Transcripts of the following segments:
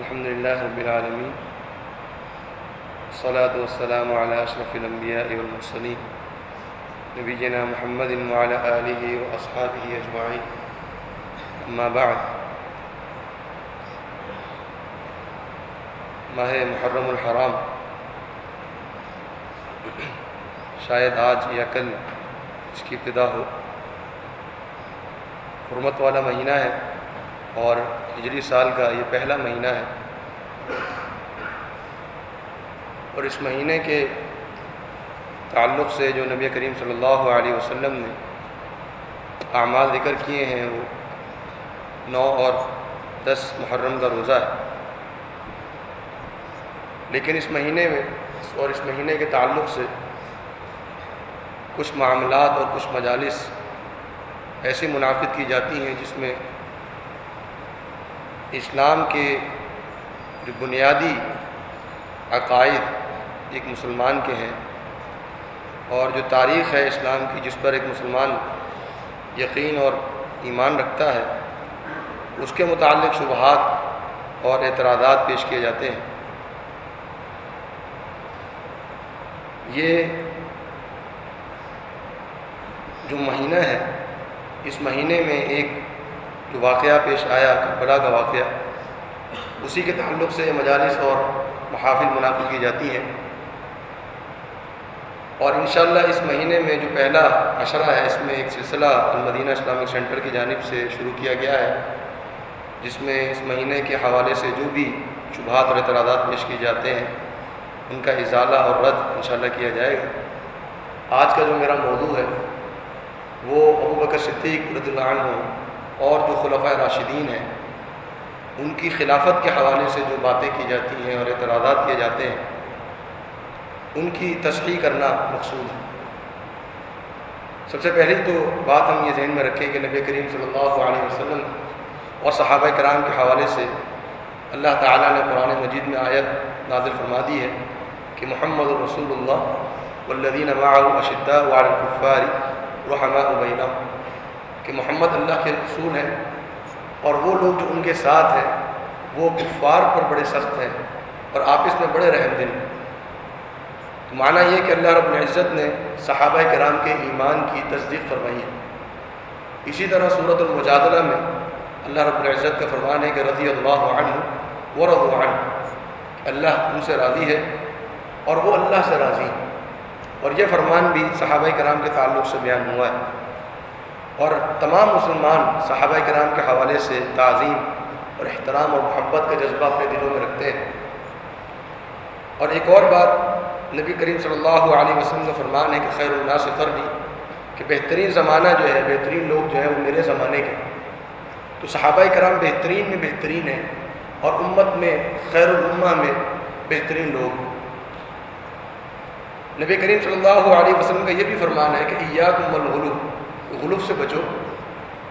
الحمد لله رب العالمين الصلاة والسلام على أشرف الأنبياء والمرسلين نبينا محمد وعلى آله وأصحابه أجمعين أما بعد، ماہ محرم الحرام شاید آج یا کل اس کی ابتدا ہو. حرمت والا مہینہ ہے اور ہجری سال کا یہ پہلا مہینہ ہے. اور اس مہینے کے تعلق سے جو نبی کریم صلی اللہ علیہ وسلم نے اعمال ذکر کیے ہیں، وہ نو اور دس محرم کا روزہ ہے۔ لیکن اس مہینے میں اور اس مہینے کے تعلق سے کچھ معاملات اور کچھ مجالس ایسی منعقد کی جاتی ہیں جس میں اسلام کے جو بنیادی عقائد ایک مسلمان کے ہیں اور جو تاریخ ہے اسلام کی جس پر ایک مسلمان یقین اور ایمان رکھتا ہے، اس کے متعلق شبہات اور اعتراضات پیش کیے جاتے ہیں۔ یہ جو مہینہ ہے، اس مہینے میں ایک جو واقعہ پیش آیا، کربلا کا واقعہ اسی کے تعلق سے مجالس اور محافل منعقد کی جاتی ہیں۔ اور انشاءاللہ اس مہینے میں جو پہلا عشرہ ہے، اس میں ایک سلسلہ المدینہ اسلامک سینٹر کی جانب سے شروع کیا گیا ہے، جس میں اس مہینے کے حوالے سے جو بھی شبہات اور اعتراضات پیش کیے جاتے ہیں، ان کا ازالہ اور رد انشاءاللہ کیا جائے گا۔ آج کا جو میرا موضوع ہے، وہ ابو بکر صدیق رضی اللہ عنہ اور جو خلفۂ راشدین ہیں ان کی خلافت کے حوالے سے جو باتیں کی جاتی ہیں اور اعتراضات کیے جاتے ہیں، ان کی تصحیح کرنا مقصود ہے۔ سب سے پہلی تو بات ہم یہ ذہن میں رکھیں کہ نبی کریم صلی اللہ علیہ وسلم اور صحابہ کرام کے حوالے سے اللہ تعالیٰ نے قرآن مجید میں آیت نازل فرما دی ہے کہ محمد الرسول اللہ والذین معه اشداء على الكفار رحماء بینہم، کہ محمد اللہ کے رسول ہیں اور وہ لوگ جو ان کے ساتھ ہیں، وہ کفار پر بڑے سخت ہیں اور آپس میں بڑے رحم دل ہیں۔ تو معنی یہ کہ اللہ رب العزت نے صحابہ کرام کے ایمان کی تصدیق فرمائی ہے۔ اسی طرح صورت المجادلہ میں اللہ رب العزت کا فرمان ہے کہ رضی اللہ عنہ ورضوا عنہ اللہ ان سے راضی ہے اور وہ اللہ سے راضی ہے اور یہ فرمان بھی صحابہ کرام کے تعلق سے بیان ہوا ہے۔ اور تمام مسلمان صحابہ کرام کے حوالے سے تعظیم اور احترام اور محبت کا جذبہ اپنے دلوں میں رکھتے ہیں۔ اور ایک اور بات نبی کریم صلی اللہ علیہ وسلم کا فرمان ہے کہ خیر اللہ سے فرنی کہ بہترین زمانہ جو ہے، بہترین لوگ جو ہے وہ میرے زمانے کے تو صحابہ کرام بہترین میں بہترین ہیں اور امت میں، خیر الامہ میں بہترین لوگ نبی کریم صلی اللہ علیہ وسلم کا یہ بھی فرمان ہے کہ ایاکم الغلوب غلوب سے بچو،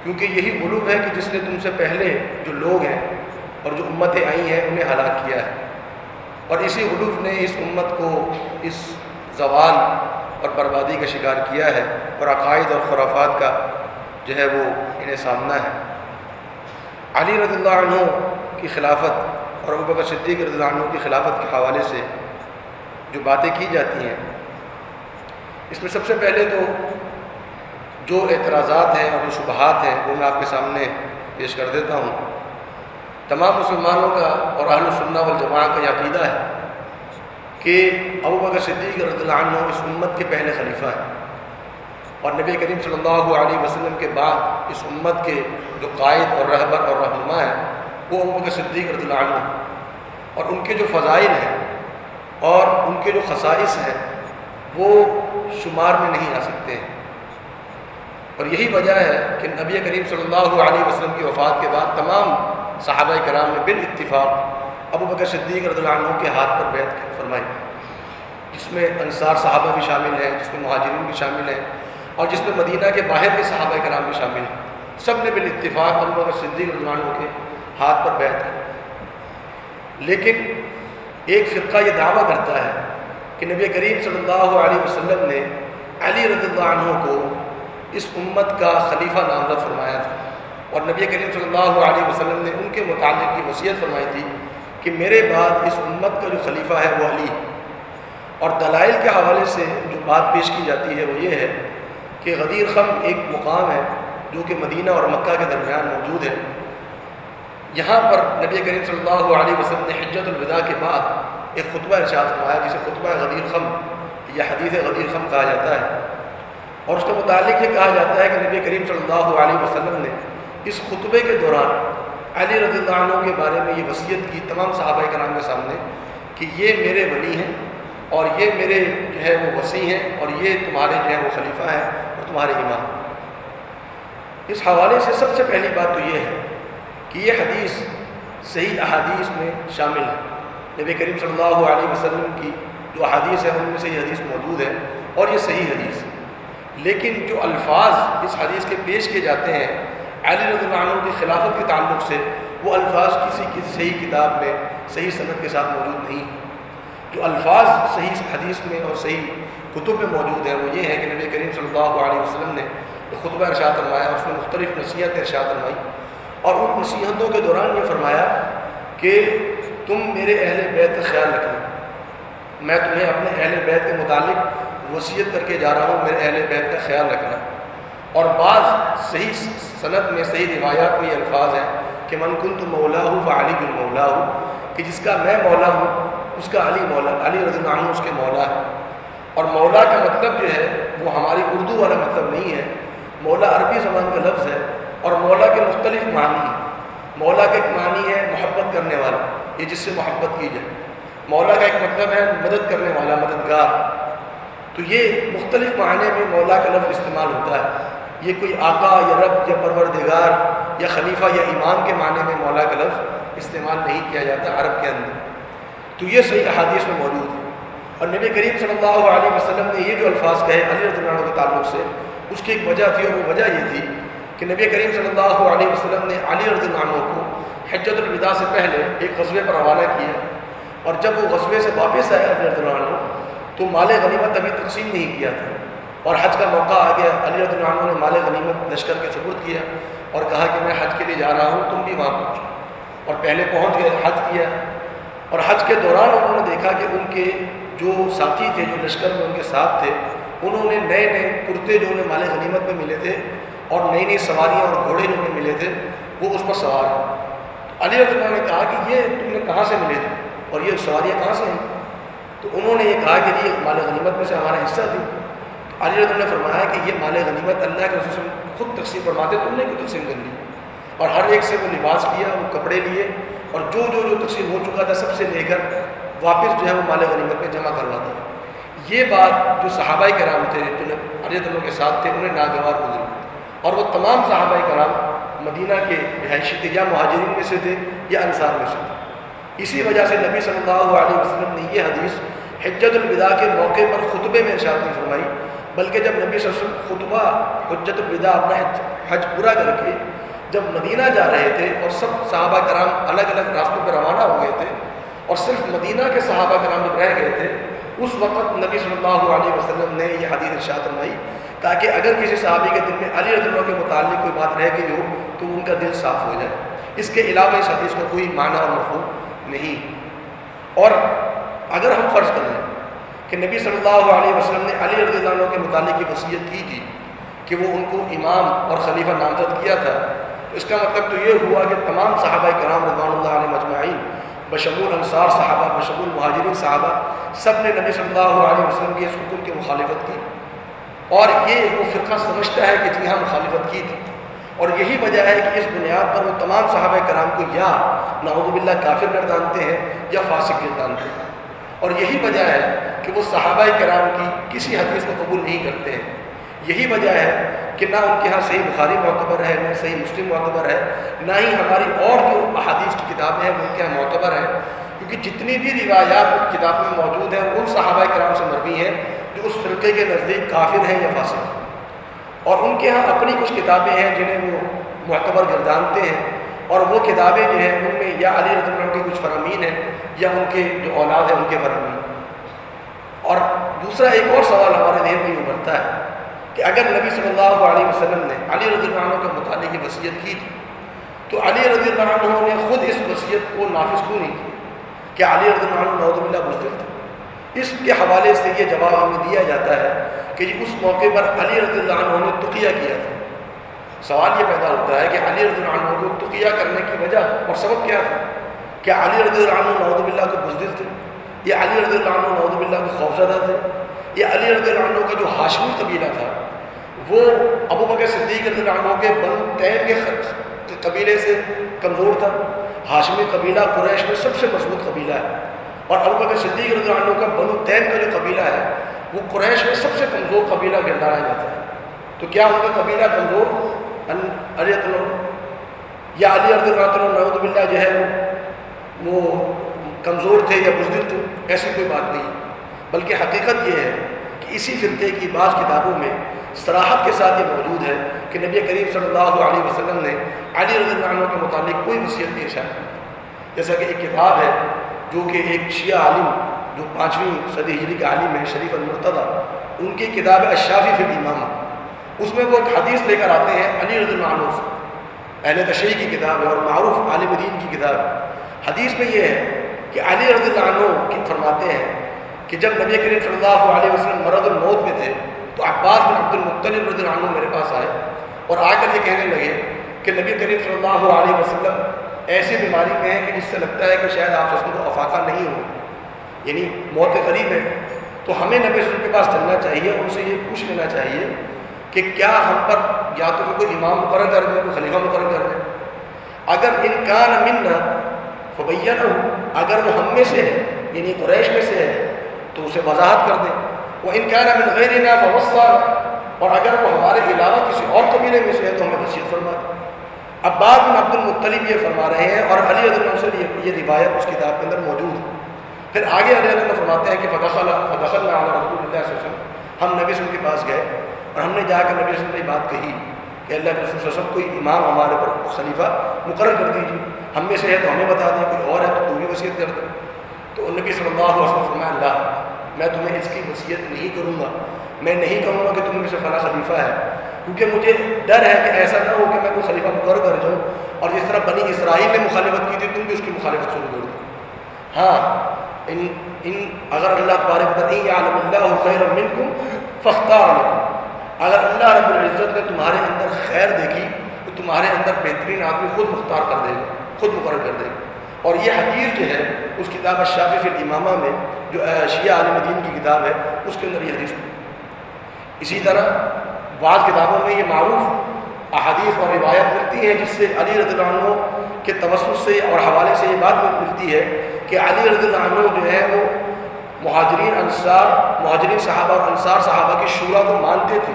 کیونکہ یہی غلوب ہے کہ جس نے تم سے پہلے جو لوگ ہیں اور جو امتیں آئی ہیں، انہیں ہلاک کیا ہے۔ اور اسی غلوب نے اس امت کو اس زوال اور بربادی کا شکار کیا ہے اور عقائد اور خرافات کا جو ہے وہ انہیں سامنا ہے۔ علی رضی اللہ عنہ کی خلافت اور ابو بکر صدیق رضی اللہ عنہ کی خلافت کے حوالے سے جو باتیں کی جاتی ہیں، اس میں سب سے پہلے تو جو اعتراضات ہیں اور جو شبہات ہیں، وہ میں آپ کے سامنے پیش کر دیتا ہوں۔ تمام مسلمانوں کا اور اہل السنہ والجماع کا یہ عقیدہ ہے کہ ابو بکر صدیق رضی اللہ عنہ اس امت کے پہلے خلیفہ ہیں۔ اور نبی کریم صلی اللہ علیہ وسلم کے بعد اس امت کے جو قائد اور رہبر اور رہنما ہیں، وہ ابو بکر صدیق رضی اللہ عنہ اور ان کے جو فضائل ہیں اور ان کے جو خصائص ہیں، وہ شمار میں نہیں آ سکتے۔ ہیں اور یہی وجہ ہے کہ نبی کریم صلی اللہ علیہ وسلم کی وفات کے بعد تمام صحابہ کرام نے بالاتفاق ابو بکر صدیق رضی اللہ عنہ کے ہاتھ پر بیعت فرمائی۔ جس میں انصار صحابہ بھی شامل ہیں، جس میں مہاجرین بھی شامل ہیں اور جس میں مدینہ کے باہر کے صحابہ کرام بھی شامل ہیں۔ سب نے بالاتفاق ابو بکر صدیق رضی اللہ عنہ کے ہاتھ پر بیعت کی۔ لیکن ایک فرقہ یہ دعویٰ کرتا ہے کہ نبی کریم صلی اللہ علیہ وسلم نے علی رضی اللہ عنہ کو اس امت کا خلیفہ نامزد فرمایا تھا۔ اور نبی کریم صلی اللہ علیہ وسلم نے ان کے متعلق کی وصیت فرمائی تھی کہ میرے بعد اس امت کا جو خلیفہ ہے وہ علی اور دلائل کے حوالے سے جو بات پیش کی جاتی ہے وہ یہ ہے کہ غدیر خم ایک مقام ہے جو کہ مدینہ اور مکہ کے درمیان موجود ہے۔ یہاں پر نبی کریم صلی اللہ علیہ وسلم نے حجت الوداع کے بعد ایک خطبہ ارشاد فرمایا جسے خطبہ غدیر خم یا حدیث غدیر خم کہا جاتا ہے۔ اور اس کے متعلق یہ کہا جاتا ہے کہ نبی کریم صلی اللہ علیہ وسلم نے اس خطبے کے دوران علی رضی اللہ عنہ کے بارے میں یہ وصیت کی تمام صحابہ کرام کے سامنے کہ یہ میرے ولی ہیں اور یہ میرے جو ہے وہ وسیع ہیں اور یہ تمہارے جو ہے وہ خلیفہ ہیں اور تمہارے امام اس حوالے سے سب سے پہلی بات تو یہ ہے کہ یہ حدیث صحیح احادیث میں شامل ہے۔ نبی کریم صلی اللہ علیہ وسلم کی جو احادیث ہے ان میں سے یہ حدیث موجود ہے اور یہ صحیح حدیث لیکن جو الفاظ اس حدیث کے پیش کیے جاتے ہیں، علی رضی اللہ عنہ کی خلافت کے تعلق سے، وہ الفاظ کسی کی صحیح کتاب میں، صحیح صنعت کے ساتھ موجود نہیں جو الفاظ صحیح حدیث میں اور صحیح کتب میں موجود ہیں، وہ یہ ہے کہ نبی کریم صلی اللہ علیہ وسلم نے خطبہ ارشاد فرمایا، اس میں مختلف نصیحت ارشاد فرمائی اور ان نصیحتوں کے دوران یہ فرمایا کہ تم میرے اہل بیت کا خیال رکھنا۔ میں تمہیں اپنے اہل بیت کے متعلق وصیت کر کے جا رہا ہوں، میرے اہل بیت کا خیال رکھنا۔ اور بعض صحیح صنعت میں صحیح روایات میں یہ الفاظ ہیں کہ من کن تو مولا ہوں و علی بن مولا ہوں کہ جس کا میں مولا ہوں، اس کا علی مولا، علی رضی اللہ عنہ اس کے مولا ہے اور مولا کا مطلب جو ہے، وہ ہماری اردو والا مطلب نہیں ہے۔ مولا عربی زبان کا لفظ ہے اور مولا کے مختلف معنی ہیں۔ مولا کا ایک معنی ہے محبت کرنے والا، یہ جس سے محبت کی جائے۔ مولا کا ایک مطلب ہے مدد کرنے والا، مددگار۔ تو یہ مختلف معنی میں مولا کا لفظ استعمال ہوتا ہے۔ یہ کوئی آقا یا رب یا پروردگار یا خلیفہ یا امام کے معنی میں مولا کا لفظ استعمال نہیں کیا جاتا عرب کے اندر۔ تو یہ صحیح احادیث میں موجود ہے۔ اور نبی کریم صلی اللہ علیہ وسلم نے یہ جو الفاظ کہے علی رضی اللہ عنہ کے تعلق سے، اس کی ایک وجہ تھی اور وہ وجہ یہ تھی کہ نبی کریم صلی اللہ علیہ وسلم نے علی رضی اللہ عنہ کو حجت الوداع سے پہلے ایک غزبے پر حوالہ کیا اور جب وہ غزبے سے واپس آئے علی رضی اللہ عنہ تو مال غنیمت ابھی تقسیم نہیں کیا تھا۔ اور حج کا موقع آ گیا۔ علی رضی اللہ عنہ نے مال غنیمت لشکر کے سبرد کیا اور کہا کہ میں حج کے لیے جا رہا ہوں، تم بھی وہاں پہنچو۔ اور پہلے پہنچ گئے، حج کیا۔ اور حج کے دوران انہوں نے دیکھا کہ ان کے جو ساتھی تھے، جو لشکر میں ان کے ساتھ تھے، انہوں نے نئے نئے کرتے جو انہیں مال غنیمت میں ملے تھے اور نئی نئی سواریاں اور گھوڑے جو انہیں ملے تھے، وہ اس پر سوار ہیں علی رضی اللہ نے کہا کہ یہ تم نے کہاں سے ملے تھے؟ اور یہ سواریاں کہاں سے ہیں تو انہوں نے یہ کہا کہ یہ مال غنیمت میں سے ہمارا حصہ تھی۔ علی رضی نے فرمایا کہ یہ مال غنیمت اللہ کے رسول خود تقسیم فرماتے تم نے کیوں تقسیم کر لی؟ اور ہر ایک سے وہ لباس کیا وہ کپڑے لیے، اور جو جو جو تقسیم ہو چکا تھا، سب سے لے کر واپس جو ہے وہ مال غنیمت میں جمع کرواتا تھا یہ بات جو صحابہ کرام تھے، جو علی اللہ کے ساتھ تھے انہیں ناگوار گزری۔ اور وہ تمام صحابہ کرام مدینہ کے رہائشی تھے یا مہاجرین میں سے تھے یا انصار میں سے تھے۔ اسی وجہ سے نبی صلی اللہ علیہ وسلم نے یہ حدیث حجت الوداع کے موقع پر خطبے میں ارشاد نہیں فرمائی، بلکہ جب نبی صلی اللہ علیہ وسلم خطبہ حجت الوداع اپنا حج پورا کر کے جب مدینہ جا رہے تھے اور سب صحابہ کرام الگ الگ راستوں پہ روانہ ہو گئے تھے اور صرف مدینہ کے صحابہ کرام جب رہ گئے تھے، اس وقت نبی صلی اللہ علیہ وسلم نے یہ حدیث ارشاد فرمائی تاکہ اگر کسی صحابی کے دل میں علی رضی اللہ کے متعلق کوئی بات رہ گئی ہو تو ان کا دل صاف ہو جائے۔ اس کے علاوہ اس حدیث کا کوئی معنی اور مفہوم نہیں۔ اور اگر ہم فرض کر لیں کہ نبی صلی اللہ علیہ وسلم نے علی رضی اللہ عنہ کے متعلق یہ وصیت کی تھی کہ وہ ان کو امام اور خلیفہ نامزد کیا تھا، تو اس کا مطلب تو یہ ہوا کہ تمام صحابہ کرام رضوان اللہ علیہ مجمعین، بشمول انصار صحابہ، بشمول مہاجرین صحابہ، سب نے نبی صلی اللہ علیہ وسلم کی اس حکم کی مخالفت کی۔ اور یہ وہ فرقہ سمجھتا ہے کہ جی ہاں مخالفت کی تھی۔ اور یہی وجہ ہے کہ اس بنیاد پر وہ تمام صحابہ کرام کو یا نعوذ باللہ کافر گردانتے ہیں یا فاسق گردانتے ہیں۔ اور یہی وجہ ہے کہ وہ صحابہ کرام کی کسی حدیث کو قبول نہیں کرتے ہیں۔ یہی وجہ ہے کہ نہ ان کے ہاں صحیح بخاری معتبر ہے، نہ صحیح مسلم معتبر ہے، نہ ہی ہماری اور جو احادیث کی کتابیں ہیں ان کے یہاں معتبر ہیں۔ کیونکہ جتنی بھی روایات کتابوں میں موجود ہیں، ان صحابہ کرام سے مروی ہیں جو اس فرقے کے نزدیک کافر ہیں یا فاسق ہیں۔ اور ان کے ہاں اپنی کچھ کتابیں ہیں جنہیں وہ معتبر گردانتے ہیں اور وہ کتابیں جو ہیں ان میں یا علی رضی اللہ کی کچھ فرامین ہیں یا ان کے جو اولاد ہیں ان کے فرامین اور دوسرا ایک اور سوال ہمارے ذہن میں ابھرتا ہے کہ اگر نبی صلی اللہ علیہ وسلم نے علی رضی اللہ عنہ کے متعلق کی وصیت کی تھی، تو علی رضی اللہ عنہ نے خود اس وصیت کو نافذ کیوں نہیں کی؟ کہ علی رضی اللہ عنہ نعود اللہ بزدل تھے؟ اس کے حوالے سے یہ جواب ہمیں دیا جاتا ہے کہ جی اس موقع پر علی رضی اللہ عنہ نے تقیہ کیا تھا۔ سوال یہ پیدا ہوتا ہے کہ علی رضی اللہ عنہ کو تقیہ کرنے کی وجہ اور سبب کیا تھا؟ کہ علی رضی اللہ عنہ نعود اللہ کو بزدل تھے؟ یہ علی رضی اللہ عنہ نعود اللہ کو خوفزدہ تھے؟ یہ علی رضی اللہ عنہ کا جو ہاشمی قبیلہ تھا، وہ ابو بکر صدیق رضی اللہ عنہ کے بن تیم کے قبیلے سے کمزور تھا۔ ہاشمی قبیلہ قریش میں سب سے مضبوط قبیلہ ہے۔ اور ابو بکر صدیق رضی اللہ عنہ کا بنو تیم کا جو قبیلہ ہے، وہ قریش میں سب سے کمزور قبیلہ گردانا جاتا ہے۔ تو کیا ان کا قبیلہ کمزور؟ علی یا علی رضی اللہ عنہ بلّہ جو ہے وہ کمزور تھے یا بزدل تھے، ایسی کوئی بات نہیں۔ بلکہ حقیقت یہ ہے کہ اسی فرقے کی بعض کتابوں میں سراحت کے ساتھ یہ موجود ہے کہ نبی کریم صلی اللہ علیہ وسلم نے علی رضی اللہ عنہ کے متعلق کوئی وصیت نہیں اشارہ کی۔ جیسا کہ ایک کتاب ہے جو کہ ایک شیعہ عالم جو پانچویں صدی ہجری کے عالم ہے شریف المرتضیٰ، ان کی کتاب ہے اشافی فی الامامہ۔ اس میں وہ ایک حدیث لے کر آتے ہیں، علی رضی اللہ عنہ اہل تشریح کی کتاب ہے اور معروف عالم دین کی کتاب ہے۔ حدیث میں یہ ہے کہ علی رضی اللہ عنہ کی فرماتے ہیں کہ جب نبی کریم صلی اللہ علیہ وسلم مرد الموت میں تھے، تو عباس بن عبد المطلب رضی اللہ عنہ میرے پاس آئے اور آ کر یہ کہنے لگے کہ نبی کریم صلی اللہ علیہ وسلم ایسی بیماری میں ہے کہ جس سے لگتا ہے کہ شاید آپ وسلم کو افاقہ نہیں ہو۔ یعنی موت قریب ہے تو ہمیں نبی وسلم کے پاس چلنا چاہیے اور اسے یہ پوچھ لینا چاہیے کہ کیا ہم پر یا تو کوئی امام مقرر کر دیں کوئی خلیفہ مقرر کر دیں۔ اگر ان کا نہ فبیہ نہ ہو اگر وہ ہم میں سے ہے یعنی قریش میں سے ہے تو اسے وضاحت کر دیں۔ وہ ان کا نام غیر نا اور اگر وہ ہمارے علاوہ کسی اور قبیلے میں سے ہے تو ہمیں نصیحت فرما دیں اب بعد میں عبد المطلب یہ فرما رہے ہیں اور علی عدل سے یہ روایت اس کتاب کے اندر موجود ہے۔ پھر آگے علی عدل فرماتے ہیں کہ فدخل فدخل رسول اللہ صلی اللہ علیہ وسلم۔ ہم نبی وسلم کے پاس گئے اور ہم نے جا کر نبی وسلم نے بات کہی کہ اللہ کے رسول وسلم، کوئی امام ہمارے پر خلیفہ مقرر کر دیجیے۔ ہم میں سے ہے تو ہمیں بتا دیں، کوئی اور ہے تو تو بھی وصیت کر دیں۔ تو نبی صلی اللہ علیہ وسلم فرمایا، اللہ، میں تمہیں اس کی وصیت نہیں کروں گا۔ میں نہیں کہوں گا کہ تم میں سے فلاں خلیفہ ہے۔ کیونکہ مجھے ڈر ہے کہ ایسا نہ ہو کہ میں کوئی خلیفہ مقرر کر جاؤں اور جس طرح بنی اسرائیل نے مخالفت کی تھی، تم بھی اس کی مخالفت شروع کر دو۔ ہاں ان ان، اگر اللہ تبارک نہیں عالم اللہ خیر منکم فختار اگر اللہ رب العزت نے تمہارے اندر خیر دیکھی، تو تمہارے اندر بہترین آدمی خود مختار کر دے گا، خود مقرر کر دے گا۔ اور یہ حدیث جو ہے، اس کتاب شافی فی الامامہ میں، جو شیعہ عالم دین کی کتاب ہے، اس کے اندر یہ حدیث اسی طرح بعض کتابوں میں یہ معروف احادیث اور روایت ملتی ہیں جس سے علی رضی اللہ عنہ کے توسط سے اور حوالے سے یہ بات ملتی ہے کہ علی رضی اللہ عنہ جو ہے وہ مہاجرین انصار، مہاجرین صحابہ اور انصار صحابہ کی شعرا کو مانتے تھے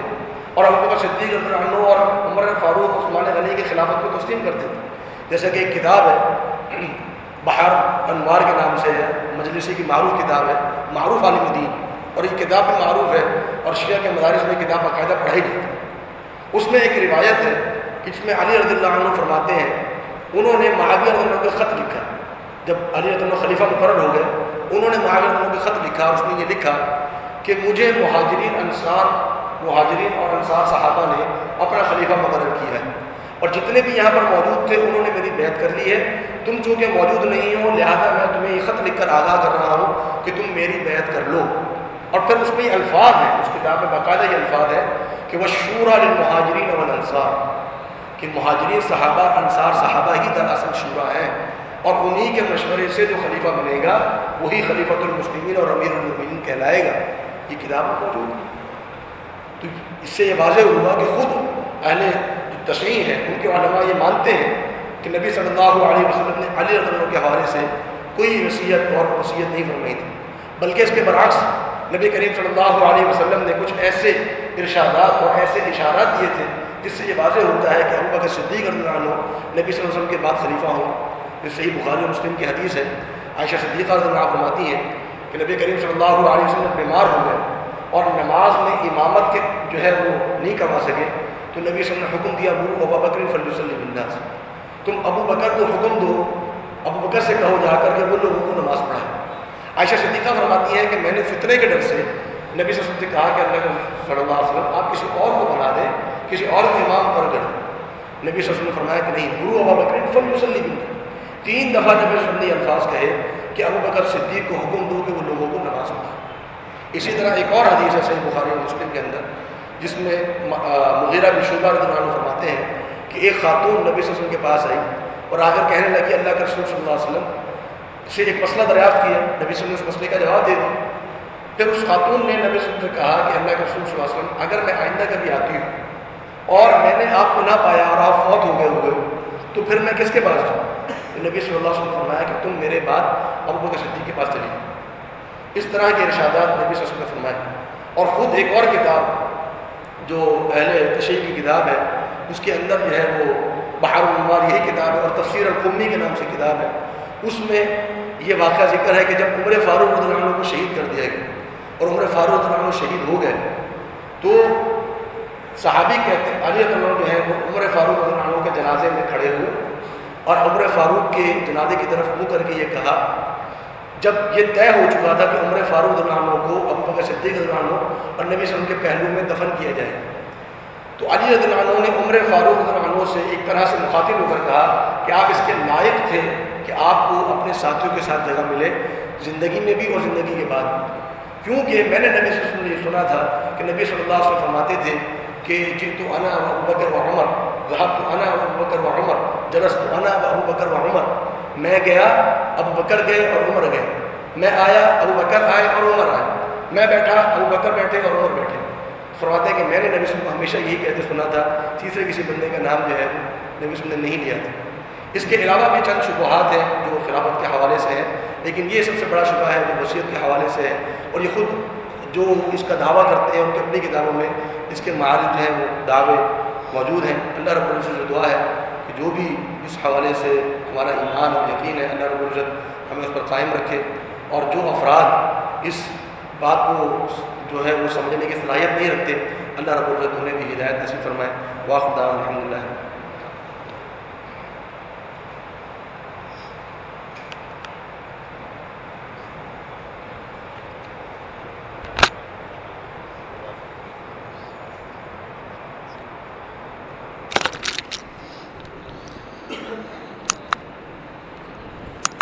اور ابو بکر صدیق رضی اللہ عنہ اور عمر فاروق، عثمان غنی کی خلافت کو تسلیم کرتے تھے۔ جیسا کہ ایک کتاب ہے بہار انوار کے نام سے ہے، مجلسی کی معروف کتاب ہے، معروف عالم دین۔ اور یہ کتاب بھی معروف ہے اور شیعہ کے مدارس میں کتاب باقاعدہ پڑھائی جاتی ہے۔ اس میں ایک روایت ہے کہ جس میں علی رضی اللہ عنہ فرماتے ہیں، انہوں نے معاویہ رضی اللہ کا خط لکھا۔ جب علی رضی اللہ خلیفہ مقرر ہو گئے، انہوں نے معاویہ رضی اللہ کا خط لکھا، اس نے یہ لکھا کہ مجھے مہاجرین، انصار، مہاجرین اور انصار صحابہ نے اپنا خلیفہ مقرر کیا ہے۔ اور جتنے بھی یہاں پر موجود تھے، انہوں نے میری بیعت کر لی ہے۔ تم چونکہ موجود نہیں ہو، لہذا میں تمہیں یہ خط لکھ کر آگاہ کر رہا ہوں کہ تم میری بیعت کر لو۔ اور پھر اس میں یہ الفاظ ہیں، اس کتاب میں باقاعدہ یہ الفاظ ہے کہ وہ شورا للمہاجرین والانصار، کہ مہاجرین صحابہ، انصار صحابہ ہی دراصل شورا ہیں اور انہی کے مشورے سے جو خلیفہ بنے گا، وہی خلیفۃ المسلمین اور امیر المین کہلائے گا۔ یہ کتاب موجود ہے۔ تو اس سے یہ واضح ہوا کہ خود اہل تشریح ہے ان کے علماء یہ مانتے ہیں کہ نبی صلی اللہ علیہ وسلم نے علی رضی اللہ کے حوالے سے کوئی وصیت اور وصیت نہیں فرمائی تھی، بلکہ اس کے برعکس نبی کریم صلی اللہ علیہ وسلم نے کچھ ایسے ارشادات اور ایسے اشارات دیے تھے جس سے یہ واضح ہوتا ہے کہ ابو بکر صدیق رضی اللہ عنہ نبی صلی اللہ علیہ وسلم کے بعد خلیفہ ہوں۔ جس صحیح بخاری و مسلم کی حدیث ہے۔ عائشہ صدیقہ رضی اللہ فرماتی ہے کہ نبی کریم صلی اللہ علیہ وسلم بیمار ہو گئے اور نماز میں امامت کے جو ہے وہ نہیں کروا سکے تو نبی صلی اللہ نے حکم دیا، ابو ابا بکر فلی وسلم تم ابو بکر کو حکم دو، ابو بکر سے کہو جا کر کے وہ لوگوں کو نماز پڑھائے۔ عائشہ صدیقہ فرماتی ہے کہ میں نے فطرے کے ڈر سے نبی صلی اللہ علیہ وسلم سے کہا کہ اللہ صلی اللہ علیہ وسلم، آپ کسی اور کو بنا دیں، کسی اور کو امام پر کر دیں نبی صلی اللہ علیہ وسلم نے فرمایا کہ نہیں، گرو ابا بکر فلی وسلم تین دفعہ نبی وسلم نے الفاظ کہے کہ ابو بکر صدیق کو حکم دو کہ وہ لوگوں کو نماز پڑھا۔ اسی طرح ایک اور حدیث ہے صحیح بخاری اور مسلم کے اندر، جس میں مغیرہ بھی شعبہ عنہ فرماتے ہیں کہ ایک خاتون نبی صلی اللہ علیہ وسلم کے پاس آئی اور آ کر کہنے لگی، اللہ کے رسول صلی اللہ علیہ وسلم سے ایک مسئلہ دریافت کیا، نبی صلی اللہ علیہ وسلم اس مسئلے کا جواب دے دیا۔ پھر اس خاتون نے نبی صلی اللہ علیہ وسلم سے کہا کہ اللہ کے رسول صلی اللہ علیہ وسلم، اگر میں آئندہ کبھی آتی ہوں اور میں نے آپ کو نہ پایا اور آپ فوت ہو گئے ہوئے تو پھر میں کس کے پاس جاؤں؟ نبی صلی اللہ علیہ وسلم فرمایا کہ تم میرے بعد ابو بکر صدیق کے پاس چلی جاؤ۔ اس طرح کے ارشادات نبی صلی اللہ علیہ وسلم نے فرمائے۔ اور خود ایک اور کتاب جو اہل تشریح کی کتاب ہے، اس کے اندر جو ہے وہ بہار العمار یہی کتاب ہے، اور تفسیر القمی کے نام سے کتاب ہے۔ اس میں یہ واقعہ ذکر ہے کہ جب عمر فاروق رضی عنہ کو شہید کر دیا گیا اور عمر فاروق رضی عنہ شہید ہو گئے، تو صحابی کہتے ہیں، علی عنہ جو ہے وہ عمر فاروق رضی عنہ کے جنازے میں کھڑے ہوئے اور عمر فاروق کے جنازے کی طرف منہ کر کے یہ کہا، جب یہ طے ہو چکا تھا کہ عمر فاروق عنہ کو ابو بکر صدیق عنہ اور نبی وسلم کے پہلو میں دفن کیا جائے۔ تو علی رضی اللہ عنہ نے عمر فاروق رضی عنہ سے ایک طرح سے مخاطب ہو کر کہا کہ آپ اس کے لائق تھے۔ کہ آپ کو اپنے ساتھیوں کے ساتھ جگہ ملے، زندگی میں بھی اور زندگی کے بعد بھی۔ کیونکہ میں نے نبی صلی اللہ علیہ وسلم یہ سنا تھا کہ نبی صلی اللہ علیہ وسلم فرماتے تھے کہ جی تو انا و بکر و عمر ذہب تو انا و بکر و عمر جلس تو انا و ابو بکر و عمر۔ میں گیا، ابو بکر گئے اور عمر گئے۔ میں آیا، ابو بکر آئے اور عمر آئے۔ میں بیٹھا، ابو بکر بیٹھے اور عمر بیٹھے۔ فرماتے ہیں کہ میں نے نبی صلی اللہ علیہ وسلم ہمیشہ یہی کہتے سنا تھا، تیسرے کسی بندے کا نام جو ہے، نبی صلی اللہ علیہ وسلم نے نہیں لیا تھا۔ اس کے علاوہ بھی چند شبہات ہیں جو خلافت کے حوالے سے ہیں، لیکن یہ سب سے بڑا شبہ ہے جو وصیت کے حوالے سے ہے۔ اور یہ خود جو اس کا دعویٰ کرتے ہیں ان کی اپنی کتابوں میں اس کے معارض جو ہیں، وہ دعوے موجود ہیں۔ اللہ رب العزت سے دعا ہے کہ جو بھی اس حوالے سے ہمارا ایمان اور یقین ہے، اللہ رب العزت ہمیں اس پر قائم رکھے۔ اور جو افراد اس بات کو جو ہے وہ سمجھنے کی صلاحیت نہیں رکھتے، اللہ رب العزت انہیں بھی ہدایت نصیب فرمائے۔ واقع الحمد للہ